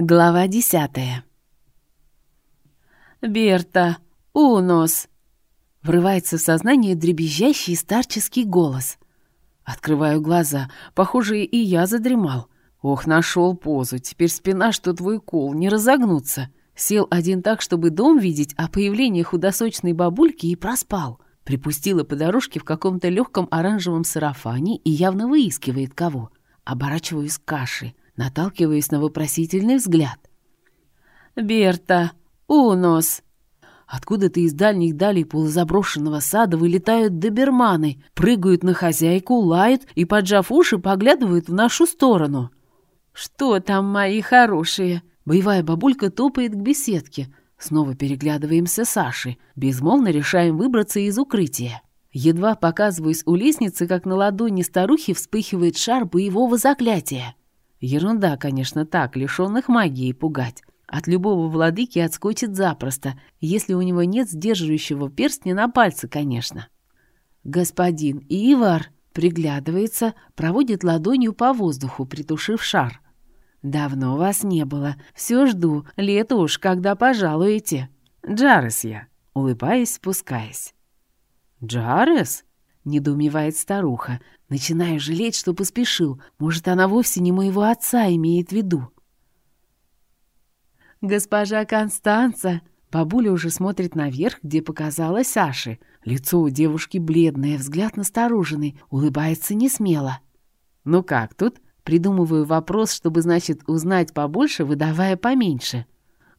Глава десятая. «Берта! Унос!» Врывается в сознание дребезжащий старческий голос. Открываю глаза. Похоже, и я задремал. Ох, нашел позу. Теперь спина, что твой кол, не разогнуться. Сел один так, чтобы дом видеть, а появление худосочной бабульки и проспал. Припустила по дорожке в каком-то легком оранжевом сарафане и явно выискивает кого. Оборачиваюсь к каше наталкиваясь на вопросительный взгляд. «Берта! Унос!» Откуда-то из дальних далей полузаброшенного сада вылетают доберманы, прыгают на хозяйку, лают и, поджав уши, поглядывают в нашу сторону. «Что там, мои хорошие?» Боевая бабулька топает к беседке. Снова переглядываемся с Сашей. Безмолвно решаем выбраться из укрытия. Едва показываюсь у лестницы, как на ладони старухи вспыхивает шар боевого заклятия. Ерунда, конечно, так, лишенных магии пугать. От любого владыки отскочит запросто, если у него нет сдерживающего перстня на пальце, конечно. Господин Ивар приглядывается, проводит ладонью по воздуху, притушив шар. «Давно вас не было. Все жду. Лето уж, когда пожалуете». «Джарес я», улыбаясь, спускаясь. «Джарес?» — недоумевает старуха, Начинаю жалеть, что поспешил. Может, она вовсе не моего отца имеет в виду. «Госпожа Констанца!» Бабуля уже смотрит наверх, где показалась Саши. Лицо у девушки бледное, взгляд настороженный, улыбается несмело. «Ну как тут?» Придумываю вопрос, чтобы, значит, узнать побольше, выдавая поменьше.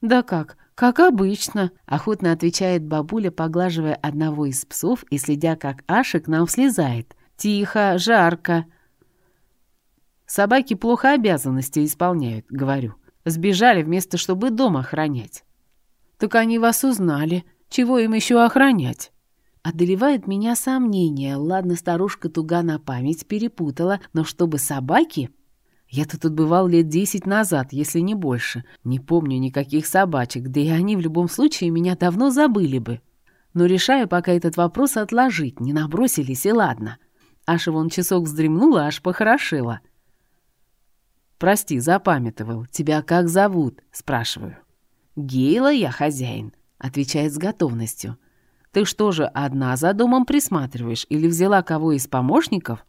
«Да как? Как обычно», — охотно отвечает бабуля, поглаживая одного из псов и следя, как Аша к нам слезает. Тихо, жарко. Собаки плохо обязанности исполняют, говорю. Сбежали вместо, чтобы дом охранять. Так они вас узнали. Чего им еще охранять? Одолевает меня сомнение. Ладно, старушка туга на память перепутала, но чтобы собаки... Я-то тут бывал лет десять назад, если не больше. Не помню никаких собачек, да и они в любом случае меня давно забыли бы. Но решаю пока этот вопрос отложить, не набросились и ладно. — Аша вон часок вздремнула, аж похорошила. «Прости, запамятовал. Тебя как зовут?» — спрашиваю. «Гейла я хозяин», — отвечает с готовностью. «Ты что же, одна за домом присматриваешь или взяла кого из помощников?»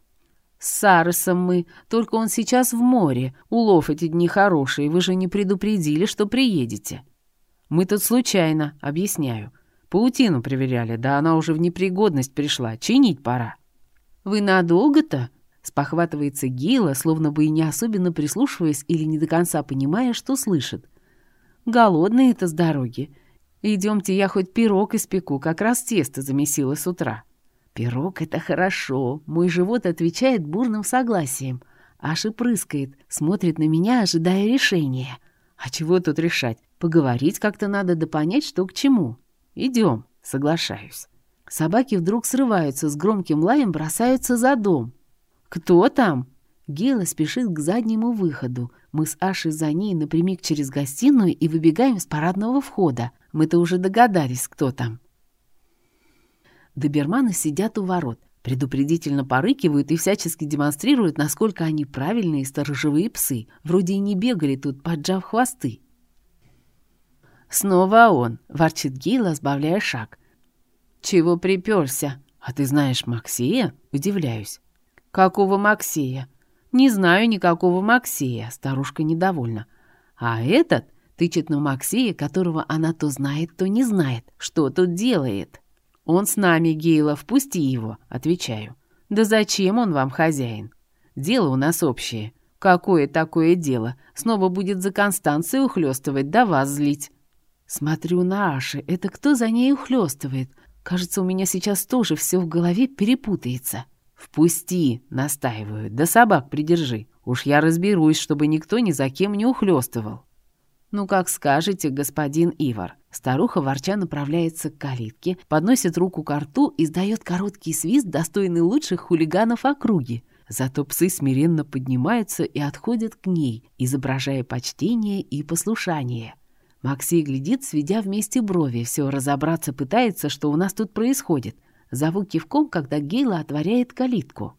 «С Саросом мы, только он сейчас в море. Улов эти дни хорошие, вы же не предупредили, что приедете». «Мы тут случайно, объясняю. Паутину проверяли, да она уже в непригодность пришла, чинить пора». «Вы надолго-то?» — спохватывается Гейла, словно бы и не особенно прислушиваясь или не до конца понимая, что слышит. «Голодные это с дороги. Идемте, я хоть пирог испеку, как раз тесто замесила с утра». «Пирог — это хорошо», — мой живот отвечает бурным согласием. Аж и прыскает, смотрит на меня, ожидая решения. «А чего тут решать? Поговорить как-то надо да понять, что к чему. Идем, соглашаюсь». Собаки вдруг срываются, с громким лаем бросаются за дом. «Кто там?» Гела спешит к заднему выходу. Мы с Ашей за ней напрямик через гостиную и выбегаем с парадного входа. Мы-то уже догадались, кто там. Доберманы сидят у ворот, предупредительно порыкивают и всячески демонстрируют, насколько они правильные сторожевые псы. Вроде и не бегали тут, поджав хвосты. «Снова он!» — ворчит Гейла, сбавляя шаг. «Чего приперся? А ты знаешь Максея?» Удивляюсь. «Какого Максея?» «Не знаю никакого Максея», — старушка недовольна. «А этот?» — тычет на Максея, которого она то знает, то не знает. «Что тут делает?» «Он с нами, Гейла, впусти его», — отвечаю. «Да зачем он вам хозяин?» «Дело у нас общее». «Какое такое дело? Снова будет за Констанцию ухлёстывать, да вас злить». Смотрю на Аши. Это кто за ней ухлёстывает? Кажется, у меня сейчас тоже все в голове перепутается. «Впусти!» — настаиваю. «Да собак придержи. Уж я разберусь, чтобы никто ни за кем не ухлёстывал». «Ну, как скажете, господин Ивар». Старуха ворча направляется к калитке, подносит руку к рту и сдает короткий свист, достойный лучших хулиганов округи. Зато псы смиренно поднимаются и отходят к ней, изображая почтение и послушание. Максей глядит, сведя вместе брови, все разобраться пытается, что у нас тут происходит. Зову кивком, когда Гейла отворяет калитку.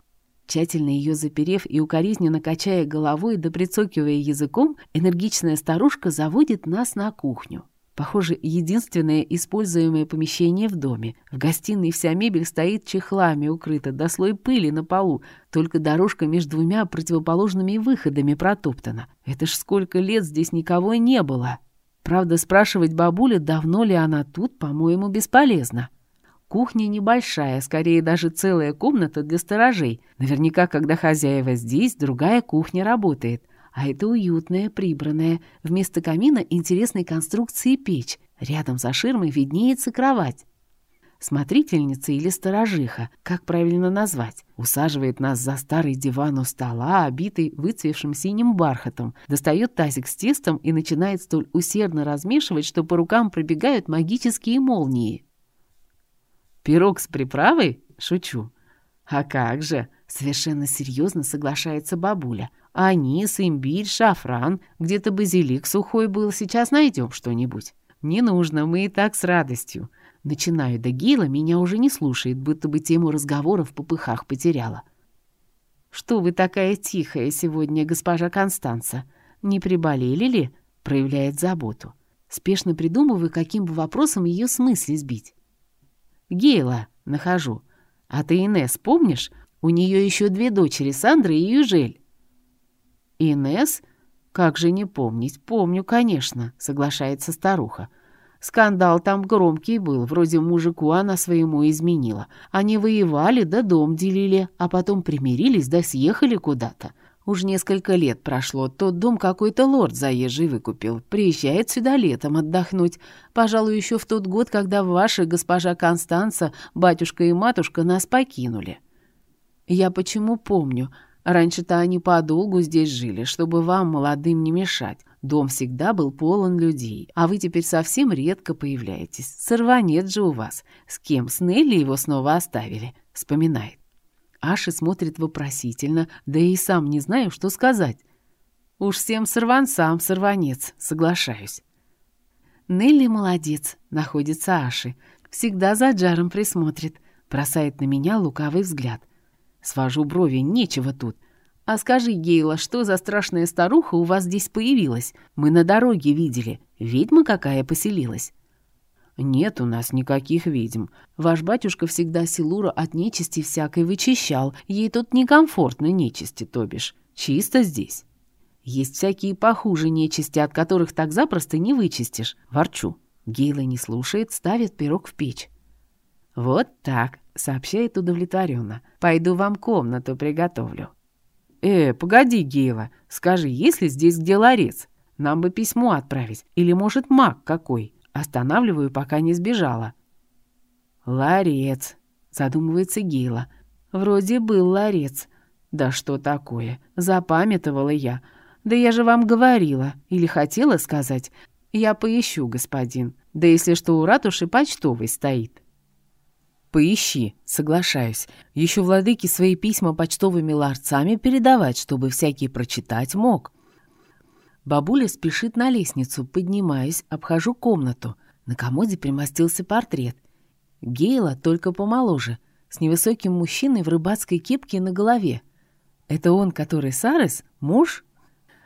Тщательно ее заперев и укоризненно качая головой да прицокивая языком, энергичная старушка заводит нас на кухню. Похоже, единственное используемое помещение в доме. В гостиной вся мебель стоит чехлами укрыта, до слой пыли на полу. Только дорожка между двумя противоположными выходами протоптана. Это ж сколько лет здесь никого не было. Правда, спрашивать бабуля, давно ли она тут, по-моему, бесполезно. Кухня небольшая, скорее даже целая комната для сторожей. Наверняка, когда хозяева здесь, другая кухня работает. А это уютная, прибранная, вместо камина интересной конструкции печь. Рядом за ширмой виднеется кровать. Смотрительница или сторожиха, как правильно назвать, усаживает нас за старый диван у стола, обитый выцвевшим синим бархатом, достает тазик с тестом и начинает столь усердно размешивать, что по рукам пробегают магические молнии. «Пирог с приправой?» — шучу. «А как же?» — совершенно серьезно соглашается бабуля. «Анис, имбирь, шафран, где-то базилик сухой был, сейчас найдем что-нибудь». «Не нужно, мы и так с радостью». Начинаю, да Гила меня уже не слушает, будто бы тему разговора в попыхах потеряла. «Что вы такая тихая сегодня, госпожа Констанца? Не приболели ли?» — проявляет заботу. Спешно придумываю, каким бы вопросом ее смысле сбить. «Гейла, нахожу. А ты Инесс помнишь? У нее еще две дочери, Сандра и Южель». «Инесс? Как же не помнить? Помню, конечно», — соглашается старуха. Скандал там громкий был, вроде мужику она своему изменила. Они воевали, да дом делили, а потом примирились, да съехали куда-то. Уж несколько лет прошло, тот дом какой-то лорд заезжий выкупил. Приезжает сюда летом отдохнуть. Пожалуй, еще в тот год, когда ваша госпожа Констанца, батюшка и матушка нас покинули. Я почему помню? Раньше-то они подолгу здесь жили, чтобы вам, молодым, не мешать. Дом всегда был полон людей, а вы теперь совсем редко появляетесь. Сорванец же у вас. С кем? С Нелли его снова оставили?» Вспоминает. Аша смотрит вопросительно, да и сам не знаю, что сказать. Уж всем сорванцам сорванец, соглашаюсь. Нелли молодец, находится Аши. Всегда за Джаром присмотрит. Бросает на меня лукавый взгляд. Свожу брови, нечего тут. «А скажи, Гейла, что за страшная старуха у вас здесь появилась? Мы на дороге видели. Ведьма какая поселилась?» «Нет у нас никаких ведьм. Ваш батюшка всегда Силура от нечисти всякой вычищал. Ей тут некомфортно нечисти, то бишь. Чисто здесь. Есть всякие похуже нечисти, от которых так запросто не вычистишь. Ворчу». Гейла не слушает, ставит пирог в печь. «Вот так», — сообщает удовлетворенно. «Пойду вам комнату приготовлю». «Э, погоди, Гейла, скажи, есть ли здесь где ларец? Нам бы письмо отправить. Или, может, маг какой?» Останавливаю, пока не сбежала. «Ларец», — задумывается Гейла. «Вроде был ларец. Да что такое? Запамятовала я. Да я же вам говорила, или хотела сказать. Я поищу, господин. Да если что, у ратуши почтовый стоит». «Поищи», — соглашаюсь. Еще владыки свои письма почтовыми ларцами передавать, чтобы всякий прочитать мог. Бабуля спешит на лестницу, поднимаюсь, обхожу комнату. На комоде примостился портрет. Гейла только помоложе, с невысоким мужчиной в рыбацкой кепке на голове. Это он, который Сарес? Муж?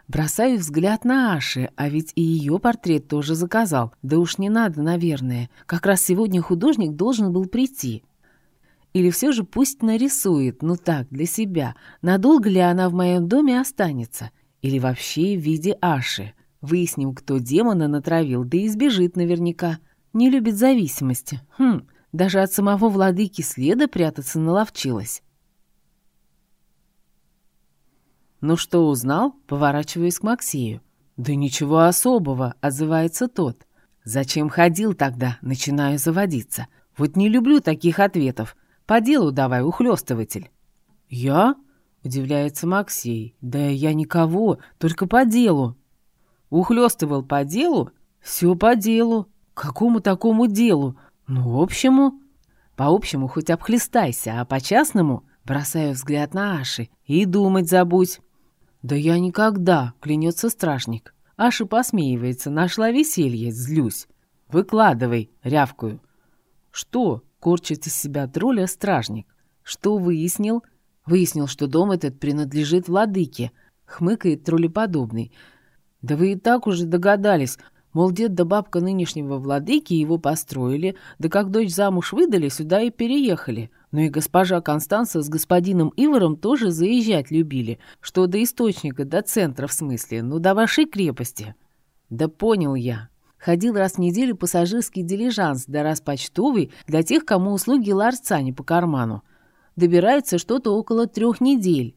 Бросаю взгляд на Аши, а ведь и ее портрет тоже заказал. Да уж не надо, наверное. Как раз сегодня художник должен был прийти. Или все же пусть нарисует, ну так, для себя. Надолго ли она в моем доме останется? Или вообще в виде Аши. Выясним, кто демона натравил, да и сбежит наверняка. Не любит зависимости. Хм, даже от самого владыки следа прятаться наловчилась. «Ну что, узнал?» — поворачиваюсь к Максею. «Да ничего особого», — отзывается тот. «Зачем ходил тогда?» — начинаю заводиться. «Вот не люблю таких ответов. По делу давай, ухлёстыватель». «Я?» Удивляется Максей. Да я никого, только по делу. Ухлёстывал по делу? Все по делу. Какому такому делу? Ну, общему. По общему хоть обхлестайся, а по частному бросаю взгляд на Аши. И думать забудь. Да я никогда, клянется стражник. Аша посмеивается, нашла веселье, злюсь. Выкладывай, рявкую. Что? Корчит из себя тролля стражник. Что выяснил? Выяснил, что дом этот принадлежит владыке, хмыкает троллеподобный. Да вы и так уже догадались, мол, дед да бабка нынешнего владыки его построили, да как дочь замуж выдали, сюда и переехали. Ну и госпожа Констанца с господином Ивором тоже заезжать любили, что до источника, до центра в смысле, ну до вашей крепости. Да понял я. Ходил раз в неделю пассажирский дилижанс, да раз почтовый для тех, кому услуги ларца не по карману. Добирается что-то около трех недель.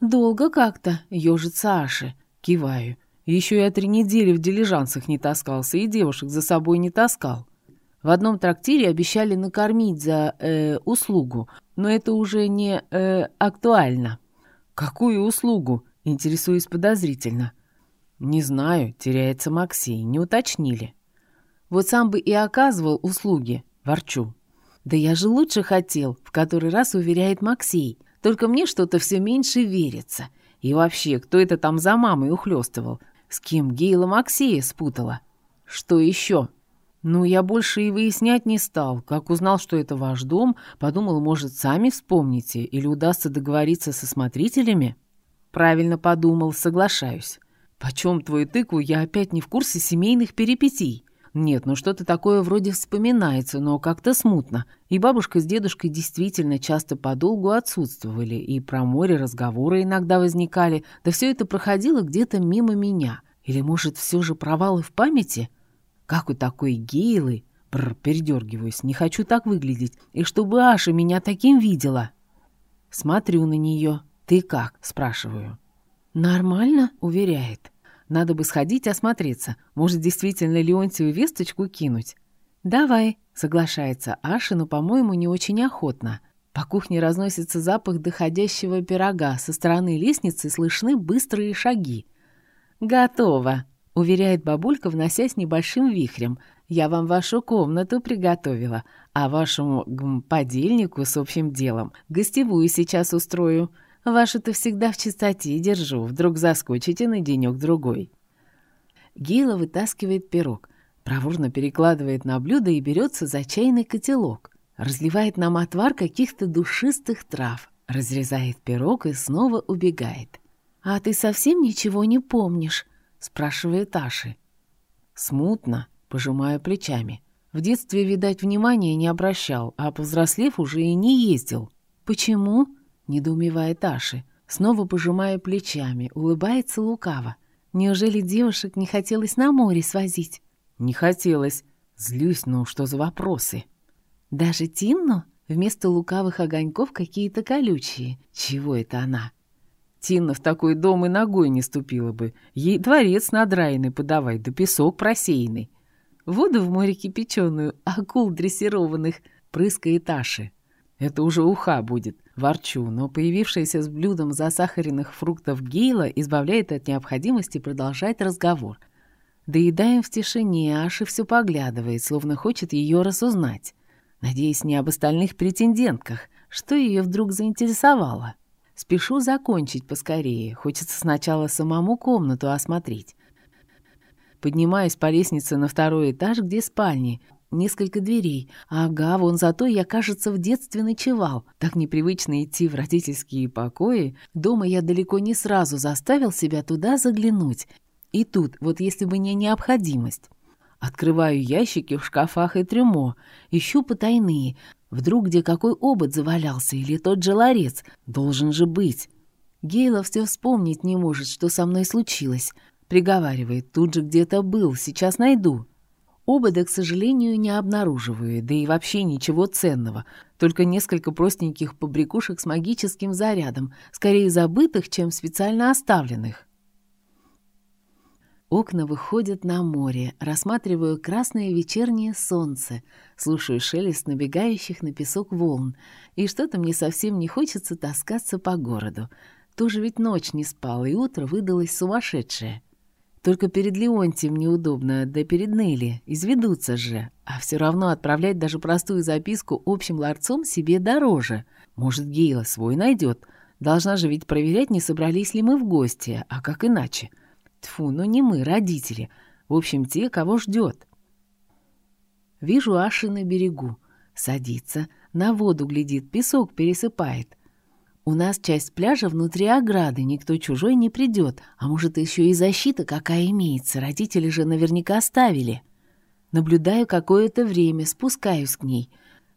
Долго как-то, ежится Аши. Киваю. Еще и три недели в дилижансах не таскался и девушек за собой не таскал. В одном трактире обещали накормить за э, услугу, но это уже не э, актуально. Какую услугу? Интересуюсь подозрительно. Не знаю, теряется Максей, не уточнили. Вот сам бы и оказывал услуги, ворчу. Да я же лучше хотел, в который раз уверяет Максей. Только мне что-то все меньше верится. И вообще, кто это там за мамой ухлёстывал? С кем Гейла Максея спутала? Что еще? Ну, я больше и выяснять не стал. Как узнал, что это ваш дом, подумал, может, сами вспомните или удастся договориться со смотрителями? Правильно подумал, соглашаюсь. Почем твою тыкву, я опять не в курсе семейных перипетий. Нет, ну что-то такое вроде вспоминается, но как-то смутно. И бабушка с дедушкой действительно часто подолгу отсутствовали, и про море разговоры иногда возникали, да все это проходило где-то мимо меня. Или, может, все же провалы в памяти? Как у такой Гейлы? Бррр, передергиваюсь, не хочу так выглядеть. И чтобы Аша меня таким видела. Смотрю на нее. «Ты как?» – спрашиваю. «Нормально?» – уверяет. «Надо бы сходить осмотреться. Может, действительно Леонтию весточку кинуть?» «Давай», — соглашается Аша, но, по-моему, не очень охотно. По кухне разносится запах доходящего пирога. Со стороны лестницы слышны быстрые шаги. «Готово», — уверяет бабулька, вносясь небольшим вихрем. «Я вам вашу комнату приготовила, а вашему гм, подельнику с общим делом гостевую сейчас устрою. Вашу-то всегда в чистоте держу, вдруг заскочите на денек-другой». Гейла вытаскивает пирог, проворно перекладывает на блюдо и берется за чайный котелок. Разливает нам отвар каких-то душистых трав, разрезает пирог и снова убегает. «А ты совсем ничего не помнишь?» Спрашивает Аши. Смутно, пожимая плечами. В детстве, видать, внимания не обращал, а повзрослев уже и не ездил. «Почему?» — недоумевает Аши. Снова пожимая плечами, улыбается лукаво. «Неужели девушек не хотелось на море свозить?» «Не хотелось. Злюсь, ну что за вопросы?» «Даже Тинну?» Вместо лукавых огоньков какие-то колючие. Чего это она? Тина в такой дом и ногой не ступила бы. Ей дворец надраенный подавай, да песок просеянный. Воду в море кипяченую, акул дрессированных, прыскает Аши. Это уже уха будет, ворчу, но появившаяся с блюдом засахаренных фруктов Гейла избавляет от необходимости продолжать разговор. Доедаем в тишине, Аши все поглядывает, словно хочет ее разузнать. Надеюсь, не об остальных претендентках, что ее вдруг заинтересовало. Спешу закончить поскорее. Хочется сначала самому комнату осмотреть. Поднимаюсь по лестнице на второй этаж, где спальни. Несколько дверей. Ага, вон зато я, кажется, в детстве ночевал. Так непривычно идти в родительские покои. Дома я далеко не сразу заставил себя туда заглянуть. И тут, вот если бы не необходимость. Открываю ящики в шкафах и трюмо. Ищу потайные. Вдруг где какой обод завалялся или тот же ларец. Должен же быть. Гейла все вспомнить не может, что со мной случилось. Приговаривает, тут же где-то был, сейчас найду. Обода, к сожалению, не обнаруживаю, да и вообще ничего ценного. Только несколько простеньких побрякушек с магическим зарядом, скорее забытых, чем специально оставленных. Окна выходят на море, рассматриваю красное вечернее солнце, слушаю шелест набегающих на песок волн, и что-то мне совсем не хочется таскаться по городу. Тоже ведь ночь не спал, и утро выдалось сумасшедшее. Только перед Леонтием неудобно, да перед Нелли, изведутся же. А все равно отправлять даже простую записку общим ларцом себе дороже. Может, Гейла свой найдет. Должна же ведь проверять, не собрались ли мы в гости, а как иначе. — Тьфу, ну не мы, родители. В общем, те, кого ждет. Вижу Аши на берегу. Садится, на воду глядит, песок пересыпает. У нас часть пляжа внутри ограды, никто чужой не придет, а может, еще и защита какая имеется, родители же наверняка оставили. Наблюдаю какое-то время, спускаюсь к ней,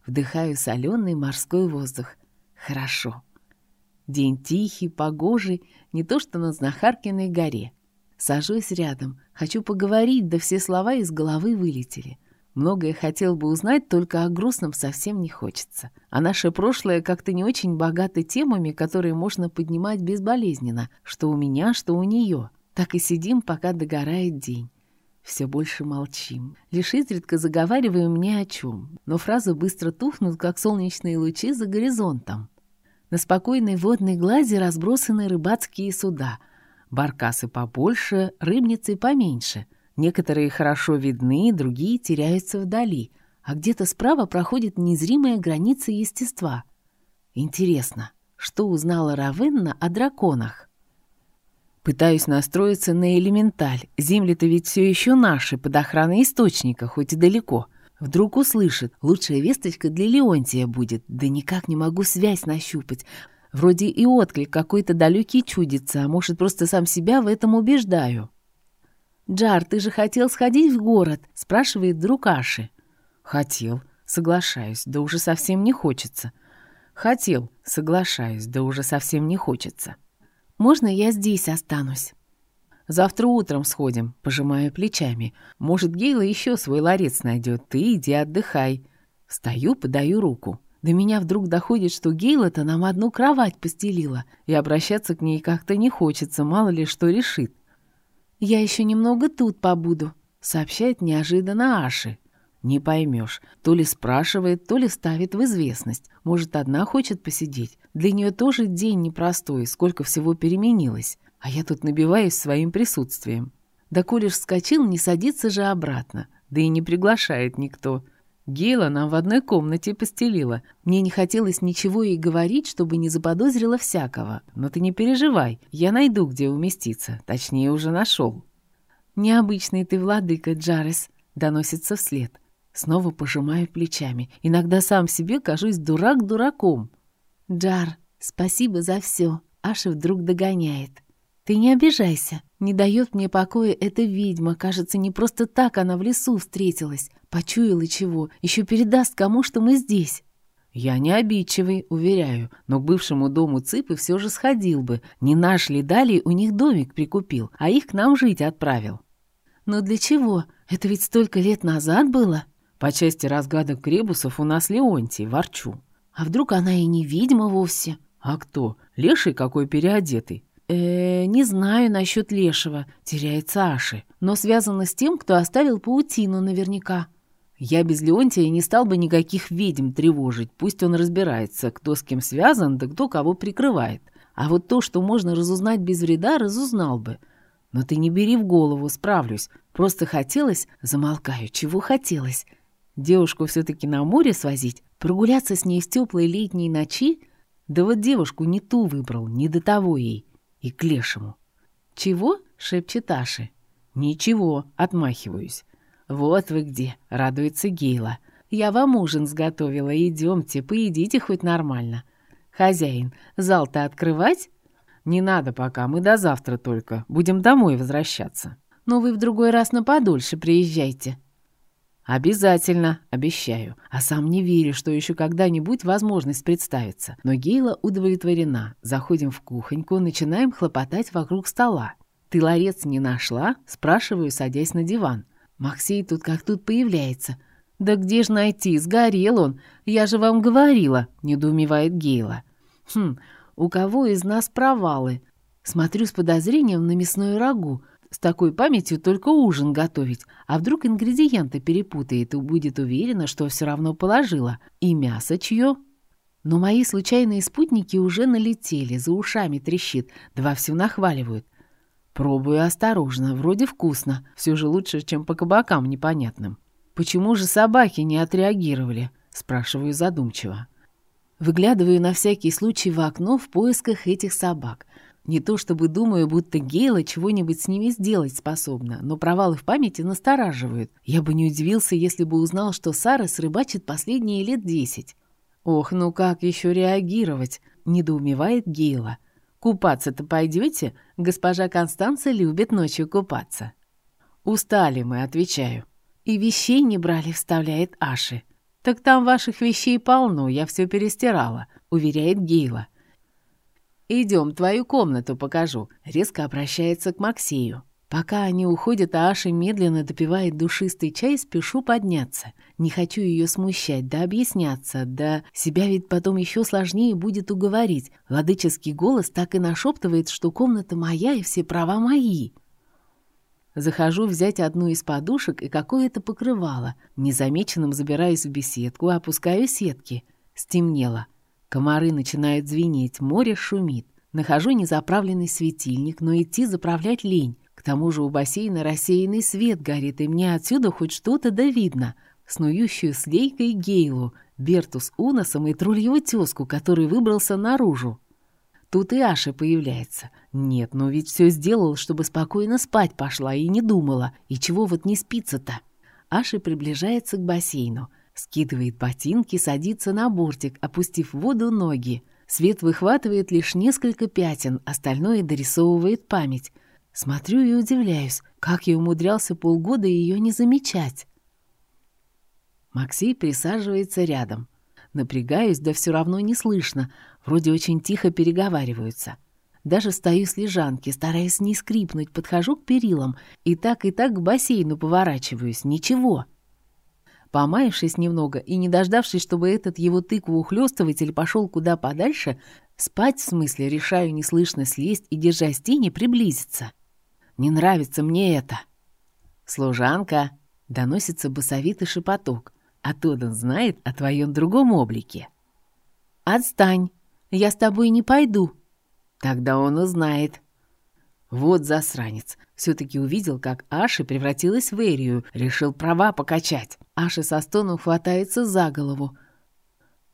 вдыхаю соленый морской воздух. Хорошо. День тихий, погожий, не то что на Знахаркиной горе. Сажусь рядом, хочу поговорить, да все слова из головы вылетели. Многое хотел бы узнать, только о грустном совсем не хочется. А наше прошлое как-то не очень богато темами, которые можно поднимать безболезненно, что у меня, что у нее. Так и сидим, пока догорает день. Все больше молчим. Лишь изредка заговариваем ни о чем, но фразы быстро тухнут, как солнечные лучи за горизонтом. На спокойной водной глади разбросаны рыбацкие суда. Баркасы побольше, рыбницы поменьше — Некоторые хорошо видны, другие теряются вдали, а где-то справа проходит незримая граница естества. Интересно, что узнала Равенна о драконах? Пытаюсь настроиться на элементаль. Земли-то ведь все еще наши, под охраной источника, хоть и далеко. Вдруг услышит, лучшая весточка для Леонтия будет. Да никак не могу связь нащупать. Вроде и отклик какой-то далекий чудится, а может, просто сам себя в этом убеждаю. «Джар, ты же хотел сходить в город?» — спрашивает друг Аши. «Хотел. Соглашаюсь. Да уже совсем не хочется». «Хотел. Соглашаюсь. Да уже совсем не хочется». «Можно я здесь останусь?» «Завтра утром сходим», — пожимаю плечами. «Может, Гейла еще свой ларец найдет. Ты иди отдыхай». Встаю, подаю руку. До меня вдруг доходит, что Гейла-то нам одну кровать постелила, и обращаться к ней как-то не хочется, мало ли что решит. «Я еще немного тут побуду», — сообщает неожиданно Аши. Не поймешь, то ли спрашивает, то ли ставит в известность. Может, одна хочет посидеть. Для нее тоже день непростой, сколько всего переменилось. А я тут набиваюсь своим присутствием. Да колешь вскочил, не садится же обратно. Да и не приглашает никто. Гейла нам в одной комнате постелила. Мне не хотелось ничего ей говорить, чтобы не заподозрила всякого. Но ты не переживай, я найду, где уместиться. Точнее, уже нашел. «Необычный ты владыка, Джарес», — доносится вслед. Снова пожимаю плечами. Иногда сам себе кажусь дурак дураком. «Джар, спасибо за все», — Аша вдруг догоняет. «Ты не обижайся. Не дает мне покоя эта ведьма. Кажется, не просто так она в лесу встретилась. Почуяла чего, еще передаст кому, что мы здесь. Я не обидчивый, уверяю, но к бывшему дому Цыпы все же сходил бы. Не наш ли Далее у них домик прикупил, а их к нам жить отправил. Но для чего? Это ведь столько лет назад было. По части разгадок Кребусов у нас Леонтий, ворчу. А вдруг она и не ведьма вовсе? А кто? Леший какой переодетый? Э не знаю насчет лешего, теряется Аши, но связано с тем, кто оставил паутину наверняка. Я без Леонтия не стал бы никаких ведьм тревожить, пусть он разбирается, кто с кем связан, да кто кого прикрывает. А вот то, что можно разузнать без вреда, разузнал бы. Но ты не бери в голову, справлюсь. Просто хотелось, замолкаю, чего хотелось. Девушку все-таки на море свозить, прогуляться с ней в теплой летней ночи? Да вот девушку не ту выбрал, не до того ей. И к лешему. «Чего?» — шепчет Аши. «Ничего», — отмахиваюсь. «Вот вы где!» — радуется Гейла. «Я вам ужин сготовила. Идемте, поедите хоть нормально. Хозяин, зал-то открывать?» «Не надо пока, мы до завтра только. Будем домой возвращаться». «Но вы в другой раз на подольше приезжайте». «Обязательно, обещаю. А сам не верю, что еще когда-нибудь возможность представится. Но Гейла удовлетворена. Заходим в кухоньку, начинаем хлопотать вокруг стола. «Ты ларец не нашла?» — спрашиваю, садясь на диван. Максей тут как тут появляется. «Да где ж найти? Сгорел он! Я же вам говорила!» — недоумевает Гейла. «Хм, у кого из нас провалы?» Смотрю с подозрением на мясное рагу. С такой памятью только ужин готовить. А вдруг ингредиенты перепутает и будет уверена, что все равно положила. И мясо чье? Но мои случайные спутники уже налетели, за ушами трещит, два все нахваливают. Пробую осторожно, вроде вкусно, все же лучше, чем по кабакам непонятным. «Почему же собаки не отреагировали?» — спрашиваю задумчиво. Выглядываю на всякий случай в окно в поисках этих собак. Не то чтобы думаю, будто Гейла чего-нибудь с ними сделать способна, но провалы в памяти настораживают. Я бы не удивился, если бы узнал, что Сара срыбачит последние лет десять. Ох, ну как еще реагировать? недоумевает Гейла. «Купаться-то пойдете? Госпожа Констанция любит ночью купаться». «Устали мы», — отвечаю. «И вещей не брали», — вставляет Аши. «Так там ваших вещей полно, я все перестирала», — уверяет Гейла. «Идем, твою комнату покажу», — резко обращается к Максею. Пока они уходят, а Аша медленно допивает душистый чай, спешу подняться. Не хочу ее смущать, да объясняться, да себя ведь потом еще сложнее будет уговорить. Владыческий голос так и нашептывает, что комната моя и все права мои. Захожу взять одну из подушек и какое-то покрывало. Незамеченным забираюсь в беседку, опускаю сетки. Стемнело. Комары начинают звенеть, море шумит. Нахожу незаправленный светильник, но идти заправлять лень. К тому же у бассейна рассеянный свет горит, и мне отсюда хоть что-то да видно. Снующую с Лейкой Гейлу, Берту с Уносом и тролльеву тезку, который выбрался наружу. Тут и Аша появляется. Нет, ну ведь все сделал, чтобы спокойно спать пошла и не думала. И чего вот не спится-то? Аша приближается к бассейну. Скидывает ботинки, садится на бортик, опустив в воду ноги. Свет выхватывает лишь несколько пятен, остальное дорисовывает память. Смотрю и удивляюсь, как я умудрялся полгода ее не замечать. Максей присаживается рядом. Напрягаюсь, да все равно не слышно. Вроде очень тихо переговариваются. Даже стою с лежанки, стараясь не скрипнуть, подхожу к перилам и так и так к бассейну поворачиваюсь. Ничего. Помаявшись немного и не дождавшись, чтобы этот его тыкву-ухлёстыватель пошел куда подальше, спать в смысле решаю неслышно слезть и, держась тени, приблизиться. Не нравится мне это. Служанка, доносится басовитый шепоток. А Тоддан знает о твоем другом облике. Отстань, я с тобой не пойду. Тогда он узнает. Вот засранец. Все-таки увидел, как Аши превратилась в Эрию, решил права покачать. Аши со стоном хватается за голову.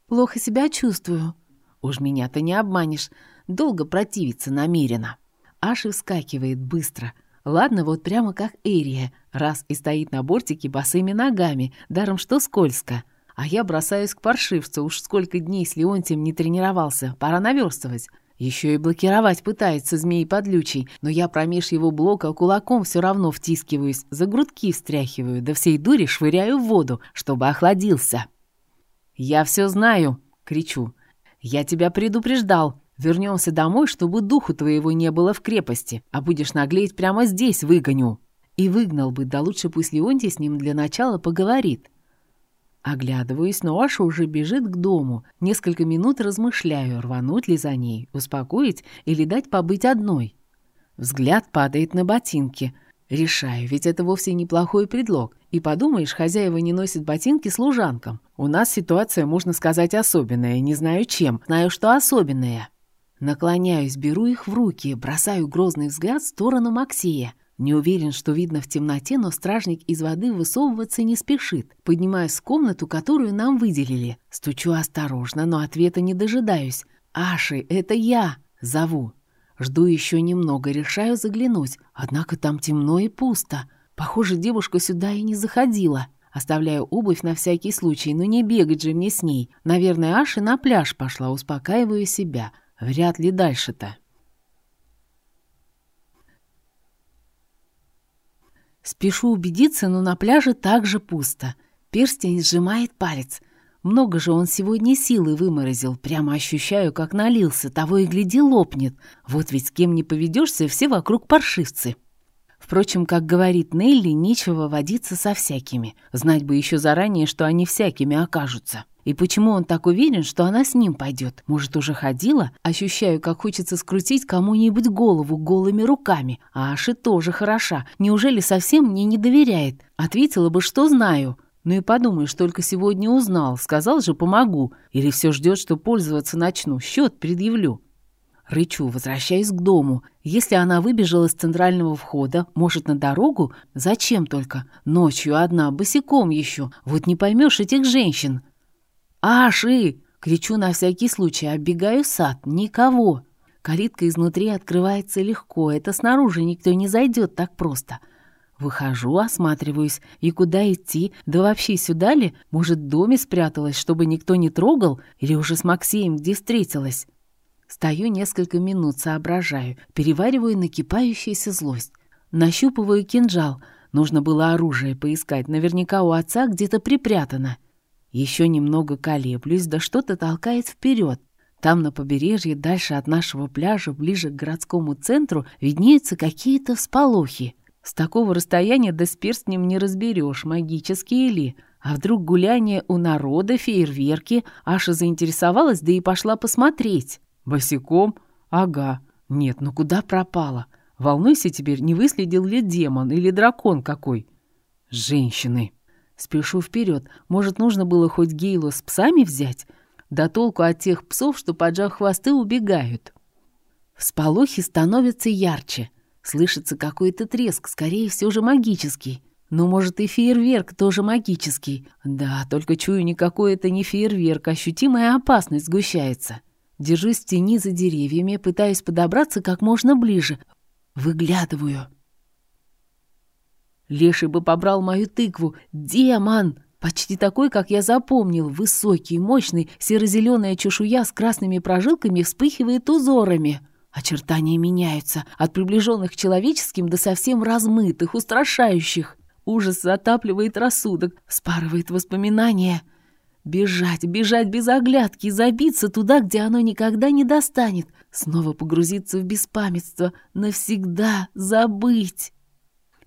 «Плохо себя чувствую». «Уж меня-то не обманешь. Долго противиться намеренно». Аши вскакивает быстро. Ладно, вот прямо как Эрия, раз и стоит на бортике босыми ногами, даром что скользко. А я бросаюсь к паршивцу, уж сколько дней с Леонтием не тренировался, пора наверстывать. Еще и блокировать пытается змей подлючий, но я промеж его блока кулаком все равно втискиваюсь, за грудки встряхиваю, да всей дури швыряю в воду, чтобы охладился. «Я все знаю!» — кричу. «Я тебя предупреждал. Вернемся домой, чтобы духу твоего не было в крепости, а будешь наглеть прямо здесь, выгоню». И выгнал бы, да лучше пусть Леонтий с ним для начала поговорит. Оглядываюсь, но Аша уже бежит к дому. Несколько минут размышляю, рвануть ли за ней, успокоить или дать побыть одной. Взгляд падает на ботинки. Решаю, ведь это вовсе неплохой предлог. И подумаешь, хозяева не носят ботинки служанкам. У нас ситуация, можно сказать, особенная. Не знаю чем, знаю, что особенная. Наклоняюсь, беру их в руки, бросаю грозный взгляд в сторону Максея. Не уверен, что видно в темноте, но стражник из воды высовываться не спешит. Поднимаюсь в комнату, которую нам выделили. Стучу осторожно, но ответа не дожидаюсь. «Аши, это я!» — зову. Жду еще немного, решаю заглянуть. Однако там темно и пусто. Похоже, девушка сюда и не заходила. Оставляю обувь на всякий случай, но не бегать же мне с ней. Наверное, Аши на пляж пошла, успокаиваю себя. Вряд ли дальше-то. Спешу убедиться, но на пляже также пусто. Перстень сжимает палец. Много же он сегодня силы выморозил. Прямо ощущаю, как налился, того и гляди лопнет. Вот ведь с кем не поведешься, все вокруг паршивцы. Впрочем, как говорит Нелли, нечего водиться со всякими. Знать бы еще заранее, что они всякими окажутся. И почему он так уверен, что она с ним пойдет? Может, уже ходила? Ощущаю, как хочется скрутить кому-нибудь голову голыми руками. А Аши тоже хороша. Неужели совсем мне не доверяет? Ответила бы, что знаю. Ну и подумаешь, только сегодня узнал. Сказал же, помогу. Или все ждет, что пользоваться начну. Счет предъявлю. Рычу, возвращаюсь к дому. Если она выбежала с центрального входа, может, на дорогу? Зачем только? Ночью одна, босиком еще. Вот не поймешь этих женщин. «Аши!» — кричу на всякий случай, оббегаю сад. Никого. Калитка изнутри открывается легко, это снаружи никто не зайдет так просто. Выхожу, осматриваюсь. И куда идти? Да вообще сюда ли? Может, в доме спряталась, чтобы никто не трогал? Или уже с Максеем где встретилась? Стою несколько минут, соображаю, перевариваю накипающуюся злость. Нащупываю кинжал. Нужно было оружие поискать, наверняка у отца где-то припрятано. Еще немного колеблюсь, да что-то толкает вперед. Там на побережье, дальше от нашего пляжа, ближе к городскому центру, виднеются какие-то всполохи. С такого расстояния да с перстнем не разберешь, магические ли. А вдруг гуляние у народа, фейерверки? Аша заинтересовалась, да и пошла посмотреть. Босиком? Ага. Нет, ну куда пропала? Волнуйся теперь, не выследил ли демон или дракон какой? Женщины. Спешу вперед. Может, нужно было хоть Гейлу с псами взять? Да толку от тех псов, что, поджав хвосты, убегают. Всполохи становятся ярче. Слышится какой-то треск, скорее всего же магический. Ну, может, и фейерверк тоже магический. Да, только чую, никакой это не фейерверк, ощутимая опасность сгущается. Держусь в тени за деревьями, пытаюсь подобраться как можно ближе. Выглядываю. Леший бы побрал мою тыкву. Демон! Почти такой, как я запомнил. Высокий, мощный, серо-зеленая чешуя с красными прожилками вспыхивает узорами. Очертания меняются, от приближенных к человеческим до совсем размытых, устрашающих. Ужас затапливает рассудок, спарывает воспоминания. Бежать, бежать без оглядки, забиться туда, где оно никогда не достанет, снова погрузиться в беспамятство, навсегда забыть.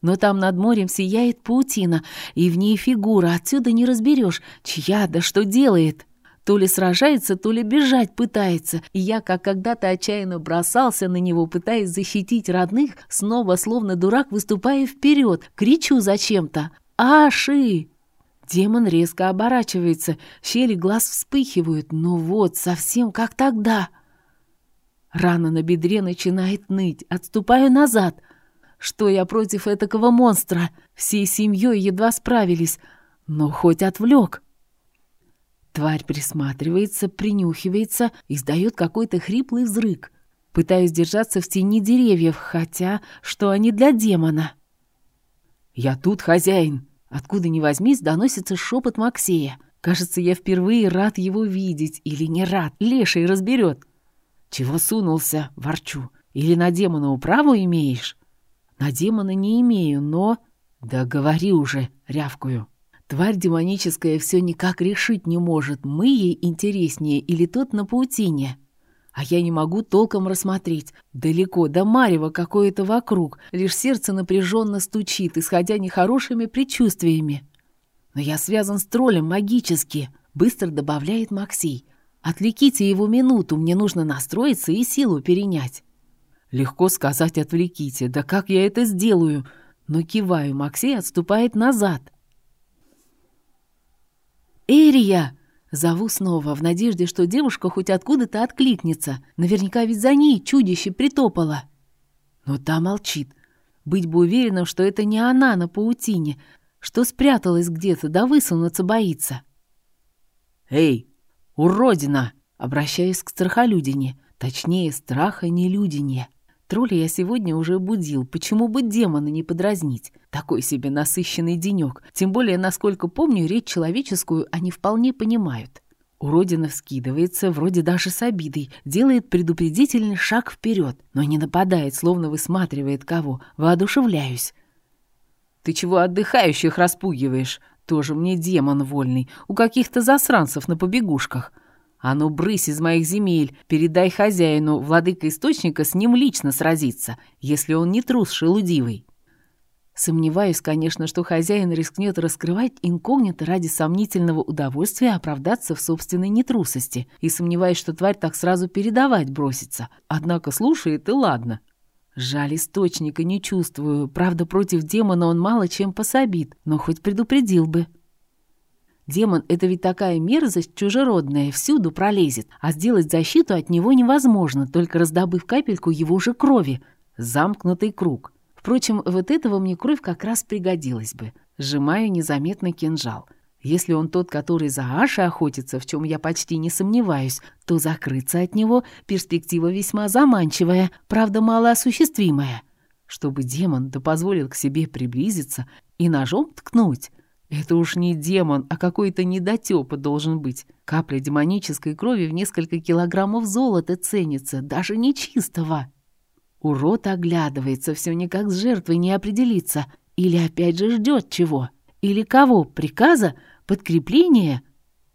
Но там над морем сияет паутина, и в ней фигура, отсюда не разберешь, чья да что делает. То ли сражается, то ли бежать пытается, и я, как когда-то отчаянно бросался на него, пытаясь защитить родных, снова, словно дурак, выступая вперед, кричу зачем-то «Аши!». Демон резко оборачивается, щели глаз вспыхивают, ну вот, совсем как тогда. Рана на бедре начинает ныть, отступаю назад. Что я против этакого монстра? Всей семьей едва справились, но хоть отвлек. Тварь присматривается, принюхивается, издает какой-то хриплый взрык. Пытаюсь держаться в тени деревьев, хотя что они для демона? «Я тут, хозяин!» Откуда ни возьмись, доносится шепот Максея. Кажется, я впервые рад его видеть или не рад. Леший разберет. «Чего сунулся?» — ворчу. «Или на демона управу имеешь?» «На демона не имею, но...» «Да говори уже!» — рявкую. Тварь демоническая все никак решить не может, мы ей интереснее или тот на паутине. А я не могу толком рассмотреть. Далеко, до Марева какое-то вокруг, лишь сердце напряженно стучит, исходя нехорошими предчувствиями. Но я связан с троллем магически, быстро добавляет Максей. Отвлеките его минуту, мне нужно настроиться и силу перенять. Легко сказать «отвлеките», да как я это сделаю? Но киваю, Максей отступает назад. «Эрия!» Зову снова, в надежде, что девушка хоть откуда-то откликнется. Наверняка ведь за ней чудище притопало. Но та молчит. Быть бы уверенным, что это не она на паутине, что спряталась где-то, да высунуться боится. «Эй, уродина!» Обращаюсь к страхолюдине, точнее, страха нелюдине. Тролля я сегодня уже будил, почему бы демона не подразнить? Такой себе насыщенный денек. Тем более, насколько помню, речь человеческую они вполне понимают. Уродина вскидывается, вроде даже с обидой, делает предупредительный шаг вперед, но не нападает, словно высматривает кого. Воодушевляюсь. «Ты чего отдыхающих распугиваешь? Тоже мне демон вольный, у каких-то засранцев на побегушках». «А ну, брысь из моих земель, передай хозяину, владыка источника с ним лично сразиться, если он не трус шелудивый». Сомневаюсь, конечно, что хозяин рискнет раскрывать инкогнито ради сомнительного удовольствия оправдаться в собственной нетрусости, и сомневаюсь, что тварь так сразу передавать бросится. Однако слушает и ладно. Жаль, источника не чувствую. Правда, против демона он мало чем пособит, но хоть предупредил бы. Демон — это ведь такая мерзость чужеродная, всюду пролезет, а сделать защиту от него невозможно, только раздобыв капельку его же крови. Замкнутый круг. Впрочем, вот этого мне кровь как раз пригодилась бы. Сжимаю незаметно кинжал. Если он тот, который за Ашей охотится, в чем я почти не сомневаюсь, то закрыться от него перспектива весьма заманчивая, правда, малоосуществимая. Чтобы демон да позволил к себе приблизиться и ножом ткнуть, Это уж не демон, а какой-то недотёпа должен быть. Капля демонической крови в несколько килограммов золота ценится, даже не чистого. Урод оглядывается, все никак с жертвой не определиться. Или опять же ждет чего? Или кого? Приказа? Подкрепления?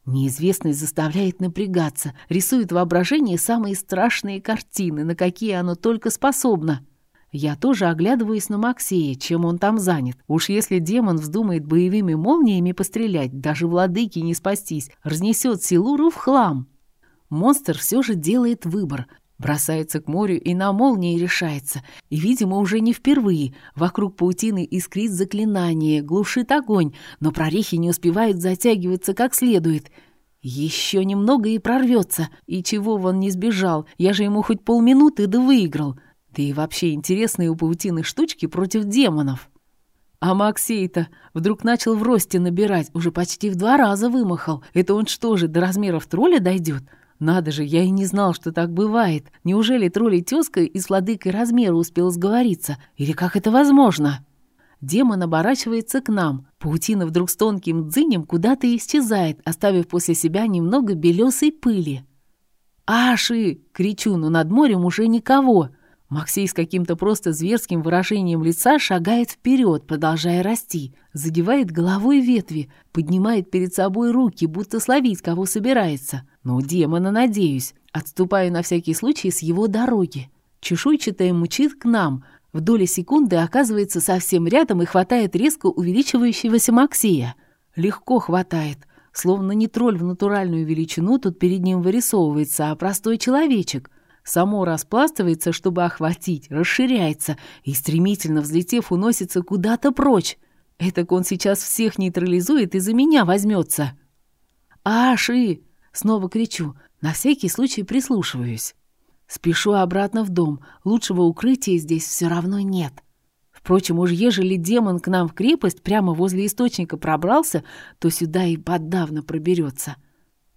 Неизвестность заставляет напрягаться, рисует воображение самые страшные картины, на какие оно только способно. Я тоже оглядываюсь на Максея, чем он там занят. Уж если демон вздумает боевыми молниями пострелять, даже владыки не спастись, разнесет Силуру в хлам. Монстр все же делает выбор. Бросается к морю и на молнии решается. И, видимо, уже не впервые. Вокруг паутины искрит заклинание, глушит огонь, но прорехи не успевают затягиваться как следует. Еще немного и прорвется. И чего он не сбежал? Я же ему хоть полминуты да выиграл. Да и вообще интересные у паутины штучки против демонов. А Максей-то вдруг начал в росте набирать, уже почти в два раза вымахал. Это он что же, до размеров тролля дойдет? Надо же, я и не знал, что так бывает. Неужели тролль тезка и с владыкой размера успел сговориться? Или как это возможно? Демон оборачивается к нам. Паутина вдруг с тонким дзынем куда-то исчезает, оставив после себя немного белесой пыли. «Аши!» — кричу, но над морем уже никого — Максей с каким-то просто зверским выражением лица шагает вперед, продолжая расти, задевает головой ветви, поднимает перед собой руки, будто словить кого собирается. Ну, демона, надеюсь. Отступаю на всякий случай с его дороги. Чешуйчатая мучит к нам. В доли секунды оказывается совсем рядом и хватает резко увеличивающегося Максея. Легко хватает. Словно не тролль в натуральную величину тут перед ним вырисовывается, а простой человечек — само распластывается, чтобы охватить, расширяется и, стремительно взлетев, уносится куда-то прочь. Этак он сейчас всех нейтрализует и за меня возьмется. «Аши!» — снова кричу, на всякий случай прислушиваюсь. Спешу обратно в дом, лучшего укрытия здесь все равно нет. Впрочем, уж ежели демон к нам в крепость прямо возле источника пробрался, то сюда и подавно проберется.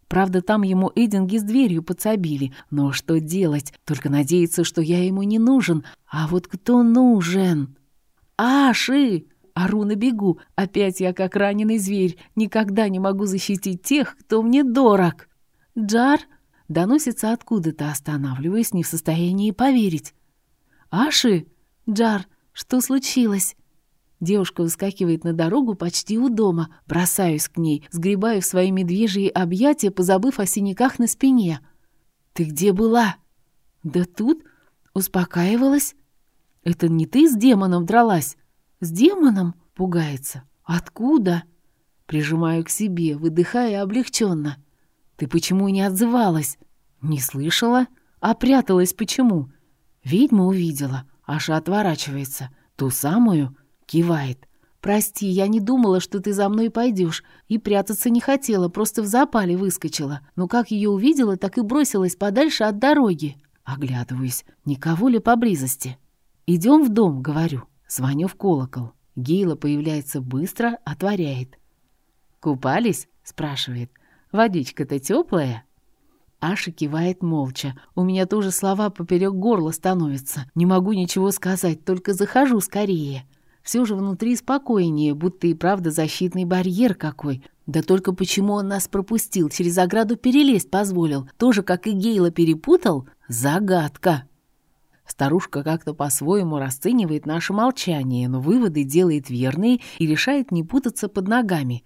Правда, там ему эдинги с дверью подсобили. Но что делать? Только надеяться, что я ему не нужен. А вот кто нужен? Аши! Ору на бегу. Опять я как раненый зверь. Никогда не могу защитить тех, кто мне дорог. Джар доносится откуда-то, останавливаясь, не в состоянии поверить. «Аши! Джар, что случилось?» Девушка выскакивает на дорогу почти у дома. Бросаюсь к ней, сгребаю в свои медвежьи объятия, позабыв о синяках на спине. «Ты где была?» «Да тут. Успокаивалась». «Это не ты с демоном дралась?» «С демоном?» — пугается. «Откуда?» Прижимаю к себе, выдыхая облегченно. «Ты почему не отзывалась?» «Не слышала? А пряталась почему?» Ведьма увидела, аж отворачивается. Ту самую, Кивает. «Прости, я не думала, что ты за мной пойдешь, и прятаться не хотела, просто в запале выскочила. Но как ее увидела, так и бросилась подальше от дороги». Оглядываюсь, никого ли поблизости. «Идем в дом», — говорю. Звоню в колокол. Гейла появляется быстро, отворяет. «Купались?» — спрашивает. «Водичка-то теплая?» Аша кивает молча. У меня тоже слова поперек горла становятся. Не могу ничего сказать, только захожу скорее. Все же внутри спокойнее, будто и правда защитный барьер какой. Да только почему он нас пропустил, через ограду перелезть позволил, тоже как и Гейла перепутал? Загадка. Старушка как-то по-своему расценивает наше молчание, но выводы делает верные и решает не путаться под ногами.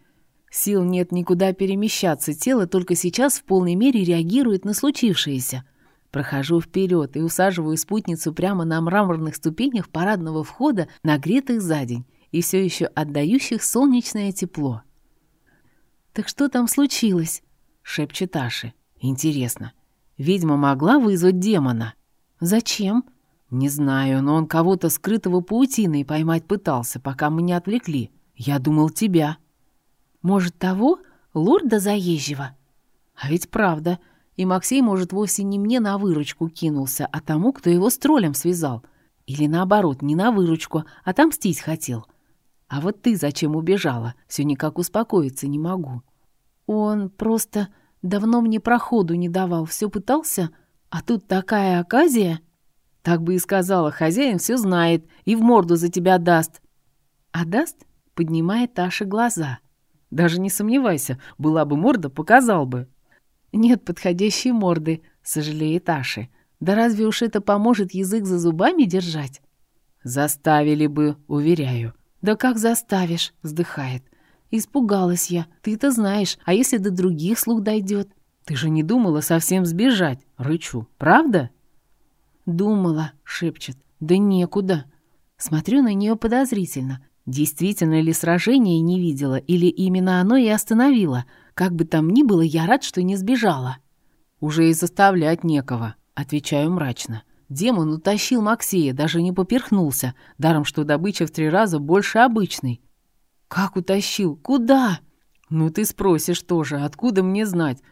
Сил нет никуда перемещаться, тело только сейчас в полной мере реагирует на случившееся. Прохожу вперед и усаживаю спутницу прямо на мраморных ступенях парадного входа, нагретых за день и все еще отдающих солнечное тепло. «Так что там случилось?» — шепчет Аши. «Интересно, ведьма могла вызвать демона?» «Зачем?» «Не знаю, но он кого-то скрытого паутиной поймать пытался, пока мы не отвлекли. Я думал, тебя». «Может, того? Лорда Заезжего?» «А ведь правда, и Максей, может, вовсе не мне на выручку кинулся, а тому, кто его с троллем связал. Или наоборот, не на выручку, а отомстить хотел. А вот ты зачем убежала? Все никак успокоиться не могу. Он просто давно мне проходу не давал, все пытался, а тут такая оказия. Так бы и сказала, хозяин все знает и в морду за тебя даст. А даст? Поднимает Таша глаза. Даже не сомневайся, была бы морда, показал бы. Нет подходящей морды, сожалеет Аши. Да разве уж это поможет язык за зубами держать? Заставили бы, уверяю. Да как заставишь, вздыхает. Испугалась я, ты-то знаешь, а если до других слух дойдет? Ты же не думала совсем сбежать, рычу, правда? Думала, шепчет. Да некуда. Смотрю на нее подозрительно. Действительно ли сражение не видела, или именно оно и остановило? Как бы там ни было, я рад, что не сбежала. Уже и заставлять некого, отвечаю мрачно. Демон утащил Максея, даже не поперхнулся, даром что добыча в три раза больше обычной. «Как утащил? Куда?» «Ну ты спросишь тоже, откуда мне знать?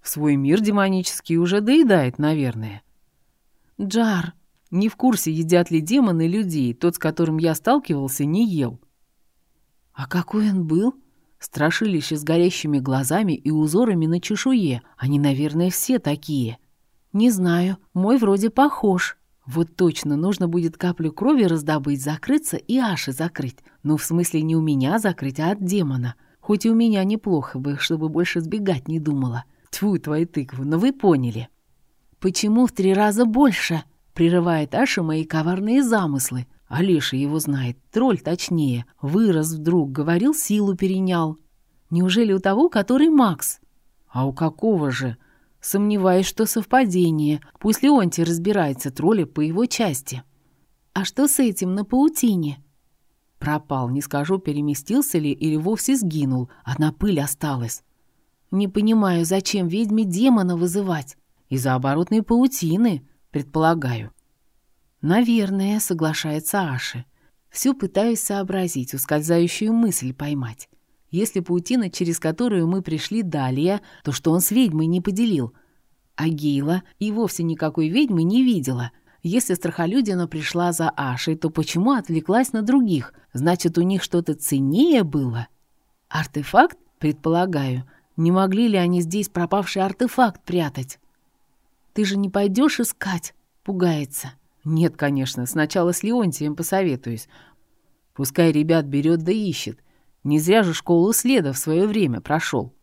В свой мир демонический уже доедает, наверное». «Джар, не в курсе, едят ли демоны людей, тот, с которым я сталкивался, не ел». «А какой он был?» Страшилище с горящими глазами и узорами на чешуе. Они, наверное, все такие. «Не знаю, мой вроде похож». Вот точно, нужно будет каплю крови раздобыть, закрыться и Аши закрыть. Ну, в смысле, не у меня закрыть, а от демона. Хоть и у меня неплохо бы, чтобы больше сбегать не думала. Тьфу, твои тыквы, но вы поняли. «Почему в три раза больше?» — прерывает Аша мои коварные замыслы. Алиша его знает, тролль точнее. Вырос вдруг, говорил, силу перенял. Неужели у того, который Макс? А у какого же? Сомневаюсь, что совпадение. Пусть Леонтий разбирается, тролли по его части. А что с этим на паутине? Пропал, не скажу, переместился ли или вовсе сгинул. Одна пыль осталась. Не понимаю, зачем ведьме демона вызывать? Из-за оборотной паутины, предполагаю. Наверное, соглашается Аши. Всю пытаюсь сообразить, ускользающую мысль поймать. Если паутина, через которую мы пришли далее, то что он с ведьмой не поделил? А Гейла и вовсе никакой ведьмы не видела. Если Страхолюдина пришла за Ашей, то почему отвлеклась на других? Значит, у них что-то ценнее было? Артефакт, предполагаю. Не могли ли они здесь пропавший артефакт прятать? Ты же не пойдешь искать? Пугается. Нет, конечно, сначала с Леонтием посоветуюсь. Пускай ребят берет да ищет. Не зря же школу следа в свое время прошел.